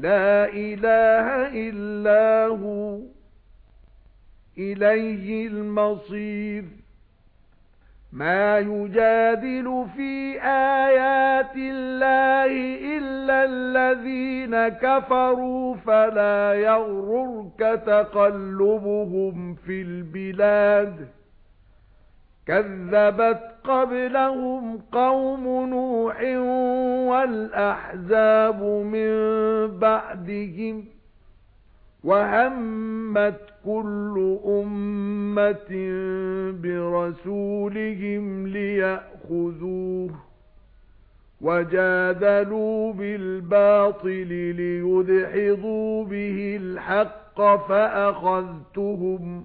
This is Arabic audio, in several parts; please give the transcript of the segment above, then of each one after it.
لا إله إلا هو. إليه المصير. ما يجادل في آيات الله إلا الذين كفروا فلا يغررك تقلبهم في البلاد. كَذَّبَتْ قَبْلَهُمْ قَوْمُ نُوحٍ وَالْأَحْزَابُ مِنْ بَعْدِهِمْ وَهَمَّتْ كُلُّ أُمَّةٍ بِرَسُولِهِمْ لِيَأْخُذُوهُ وَجَادَلُوا بِالْبَاطِلِ لِيُدْحِضُوا بِهِ الْحَقَّ فَأَخَذْتُهُمْ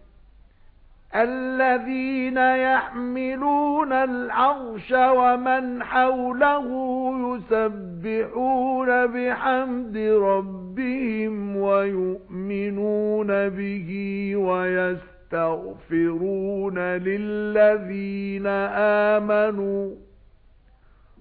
الَّذِينَ يَحْمِلُونَ الْعَرْشَ وَمَنْ حَوْلَهُ يُسَبِّحُونَ بِحَمْدِ رَبِّهِمْ وَيُؤْمِنُونَ بِهِ وَيَسْتَغْفِرُونَ لِلَّذِينَ آمَنُوا.